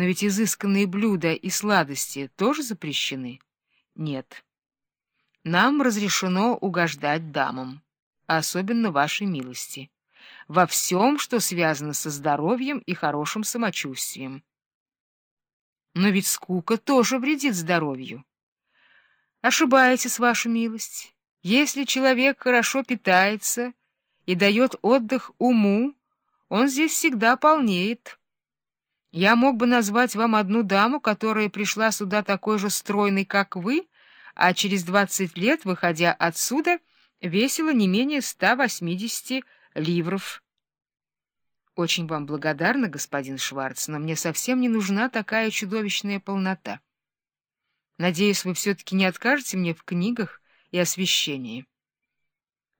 Но ведь изысканные блюда и сладости тоже запрещены? Нет. Нам разрешено угождать дамам, особенно вашей милости, во всем, что связано со здоровьем и хорошим самочувствием. Но ведь скука тоже вредит здоровью. Ошибаетесь, ваша милость. Если человек хорошо питается и дает отдых уму, он здесь всегда полнеет. Я мог бы назвать вам одну даму, которая пришла сюда такой же стройной, как вы, а через двадцать лет, выходя отсюда, весила не менее ста восьмидесяти ливров. Очень вам благодарна, господин Шварц, но мне совсем не нужна такая чудовищная полнота. Надеюсь, вы все-таки не откажете мне в книгах и освещении.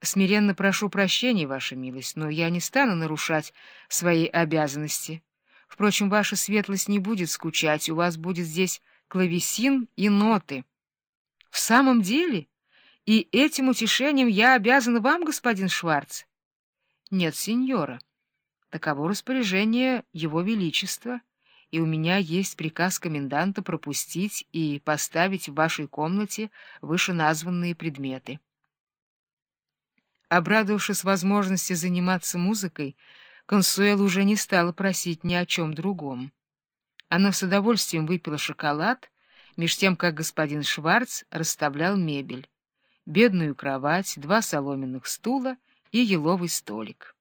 Смиренно прошу прощения, ваша милость, но я не стану нарушать свои обязанности. Впрочем, ваша светлость не будет скучать, у вас будет здесь клавесин и ноты. В самом деле? И этим утешением я обязана вам, господин Шварц? Нет, сеньора. Таково распоряжение его величества, и у меня есть приказ коменданта пропустить и поставить в вашей комнате вышеназванные предметы. Обрадовавшись возможности заниматься музыкой, Консуэла уже не стала просить ни о чем другом. Она с удовольствием выпила шоколад, меж тем, как господин Шварц расставлял мебель, бедную кровать, два соломенных стула и еловый столик.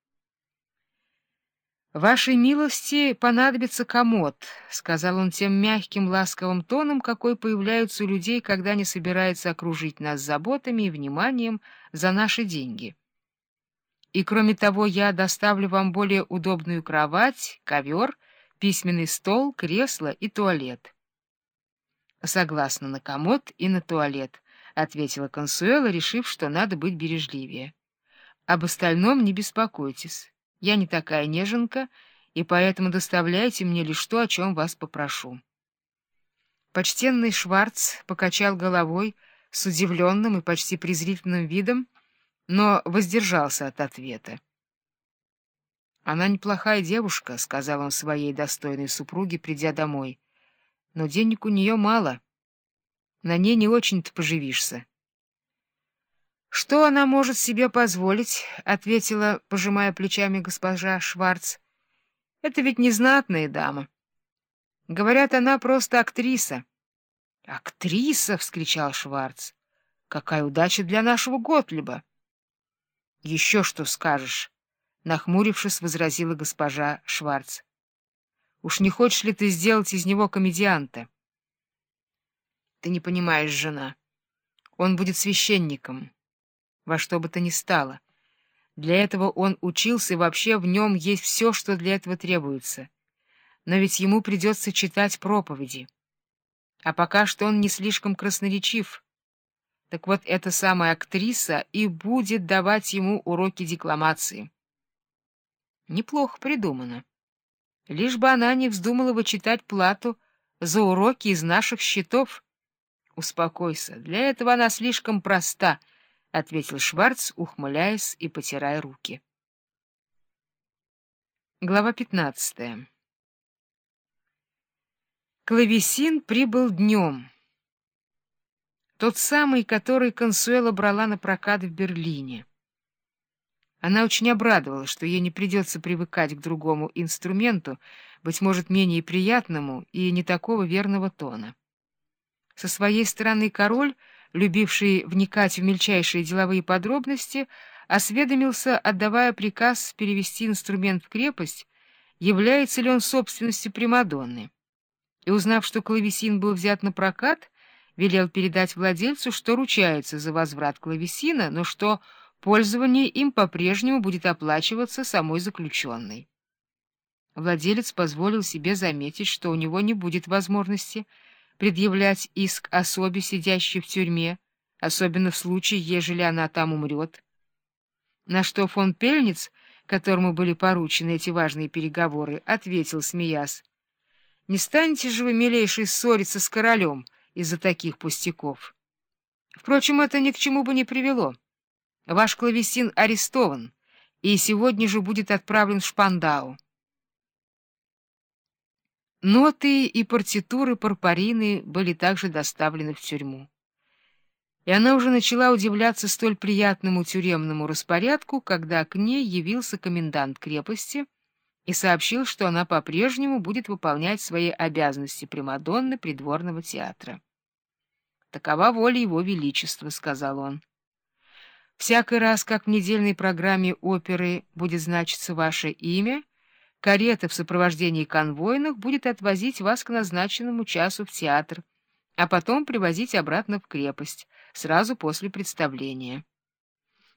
«Вашей милости понадобится комод», — сказал он тем мягким, ласковым тоном, какой появляется у людей, когда они собираются окружить нас заботами и вниманием за наши деньги. «И кроме того, я доставлю вам более удобную кровать, ковер, письменный стол, кресло и туалет». «Согласна на комод и на туалет», — ответила Консуэла, решив, что надо быть бережливее. «Об остальном не беспокойтесь». Я не такая неженка, и поэтому доставляйте мне лишь то, о чем вас попрошу. Почтенный Шварц покачал головой с удивленным и почти презрительным видом, но воздержался от ответа. «Она неплохая девушка», — сказал он своей достойной супруге, придя домой, — «но денег у нее мало. На ней не очень-то поживишься». «Что она может себе позволить?» — ответила, пожимая плечами госпожа Шварц. «Это ведь не знатная дама. Говорят, она просто актриса». «Актриса!» — вскричал Шварц. «Какая удача для нашего Готлиба!» «Еще что скажешь?» — нахмурившись, возразила госпожа Шварц. «Уж не хочешь ли ты сделать из него комедианта?» «Ты не понимаешь, жена. Он будет священником» во что бы то ни стало. Для этого он учился, и вообще в нем есть все, что для этого требуется. Но ведь ему придется читать проповеди. А пока что он не слишком красноречив. Так вот, эта самая актриса и будет давать ему уроки декламации. Неплохо придумано. Лишь бы она не вздумала вычитать плату за уроки из наших счетов. Успокойся, для этого она слишком проста —— ответил Шварц, ухмыляясь и потирая руки. Глава пятнадцатая Клавесин прибыл днем. Тот самый, который Консуэла брала на прокат в Берлине. Она очень обрадовалась, что ей не придется привыкать к другому инструменту, быть может, менее приятному и не такого верного тона. Со своей стороны король — любивший вникать в мельчайшие деловые подробности, осведомился, отдавая приказ перевести инструмент в крепость, является ли он собственностью Примадонны. И, узнав, что клавесин был взят на прокат, велел передать владельцу, что ручается за возврат клавесина, но что пользование им по-прежнему будет оплачиваться самой заключенной. Владелец позволил себе заметить, что у него не будет возможности предъявлять иск особе, сидящей в тюрьме, особенно в случае, ежели она там умрет. На что фон Пельниц, которому были поручены эти важные переговоры, ответил, смеясь, «Не станете же вы, милейший, ссориться с королем из-за таких пустяков? Впрочем, это ни к чему бы не привело. Ваш клавесин арестован, и сегодня же будет отправлен в Шпандау». Ноты и партитуры Парпарины были также доставлены в тюрьму. И она уже начала удивляться столь приятному тюремному распорядку, когда к ней явился комендант крепости и сообщил, что она по-прежнему будет выполнять свои обязанности Примадонны придворного театра. «Такова воля его величества», — сказал он. «Всякий раз, как в недельной программе оперы будет значиться ваше имя, Карета в сопровождении конвойных будет отвозить вас к назначенному часу в театр, а потом привозить обратно в крепость, сразу после представления.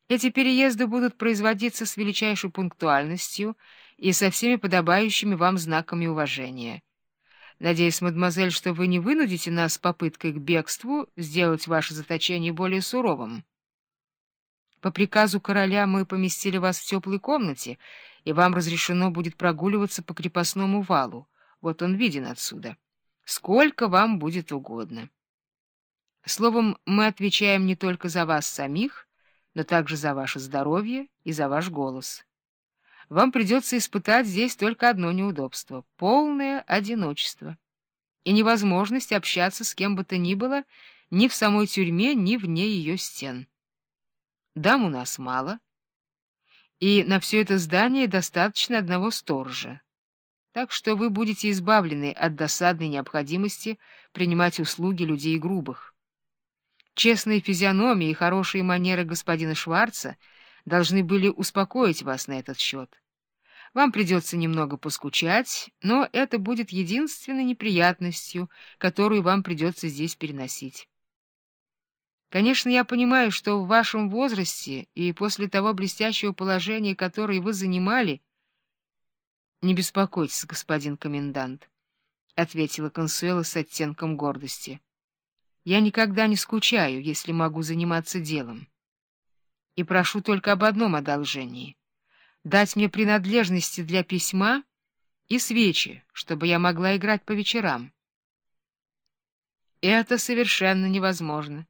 Эти переезды будут производиться с величайшей пунктуальностью и со всеми подобающими вам знаками уважения. Надеюсь, мадемуазель, что вы не вынудите нас попыткой к бегству сделать ваше заточение более суровым. По приказу короля мы поместили вас в теплой комнате, и вам разрешено будет прогуливаться по крепостному валу. Вот он виден отсюда. Сколько вам будет угодно. Словом, мы отвечаем не только за вас самих, но также за ваше здоровье и за ваш голос. Вам придется испытать здесь только одно неудобство — полное одиночество и невозможность общаться с кем бы то ни было ни в самой тюрьме, ни вне ее стен. Дам у нас мало, и на все это здание достаточно одного сторожа. Так что вы будете избавлены от досадной необходимости принимать услуги людей грубых. Честные физиономии и хорошие манеры господина Шварца должны были успокоить вас на этот счет. Вам придется немного поскучать, но это будет единственной неприятностью, которую вам придется здесь переносить. Конечно, я понимаю, что в вашем возрасте и после того блестящего положения, которое вы занимали... — Не беспокойтесь, господин комендант, — ответила Консуэла с оттенком гордости. — Я никогда не скучаю, если могу заниматься делом. И прошу только об одном одолжении — дать мне принадлежности для письма и свечи, чтобы я могла играть по вечерам. Это совершенно невозможно.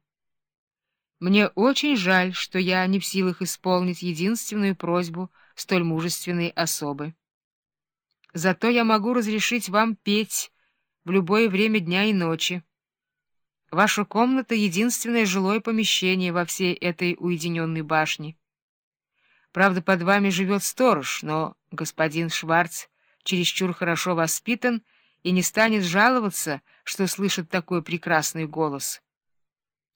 Мне очень жаль, что я не в силах исполнить единственную просьбу столь мужественной особы. Зато я могу разрешить вам петь в любое время дня и ночи. Ваша комната — единственное жилое помещение во всей этой уединенной башне. Правда, под вами живет сторож, но господин Шварц чересчур хорошо воспитан и не станет жаловаться, что слышит такой прекрасный голос.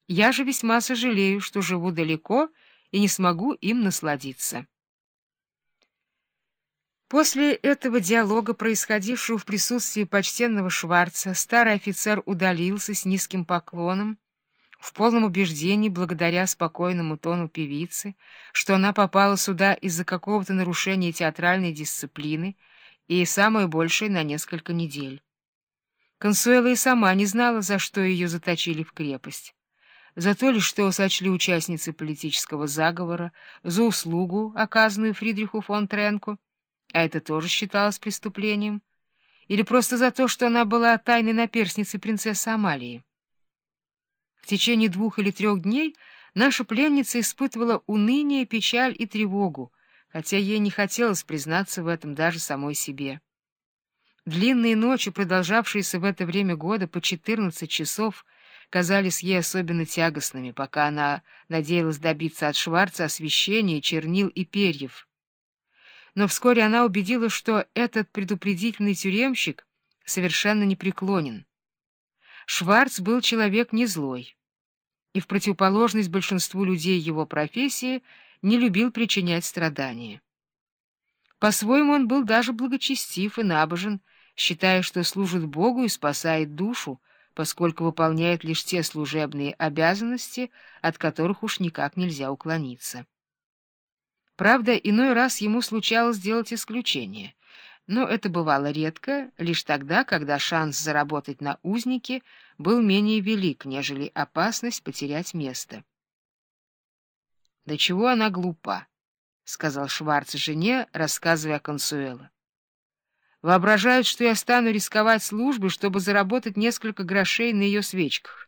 Я же весьма сожалею, что живу далеко и не смогу им насладиться. После этого диалога, происходившего в присутствии почтенного Шварца, старый офицер удалился с низким поклоном, в полном убеждении, благодаря спокойному тону певицы, что она попала сюда из-за какого-то нарушения театральной дисциплины и, самое большее, на несколько недель. Консуэла и сама не знала, за что ее заточили в крепость за то ли, что сочли участницы политического заговора, за услугу, оказанную Фридриху фон Тренку, а это тоже считалось преступлением, или просто за то, что она была тайной наперсницей принцессы Амалии. В течение двух или трех дней наша пленница испытывала уныние, печаль и тревогу, хотя ей не хотелось признаться в этом даже самой себе. Длинные ночи, продолжавшиеся в это время года по 14 часов, казались ей особенно тягостными, пока она надеялась добиться от Шварца освещения, чернил и перьев. Но вскоре она убедилась, что этот предупредительный тюремщик совершенно непреклонен. Шварц был человек не злой, и в противоположность большинству людей его профессии не любил причинять страдания. По-своему он был даже благочестив и набожен, считая, что служит Богу и спасает душу, поскольку выполняет лишь те служебные обязанности, от которых уж никак нельзя уклониться. Правда, иной раз ему случалось делать исключение, но это бывало редко, лишь тогда, когда шанс заработать на узнике был менее велик, нежели опасность потерять место. «Да чего она глупа», — сказал Шварц жене, рассказывая о Консуэло. Воображают, что я стану рисковать службой, чтобы заработать несколько грошей на ее свечках.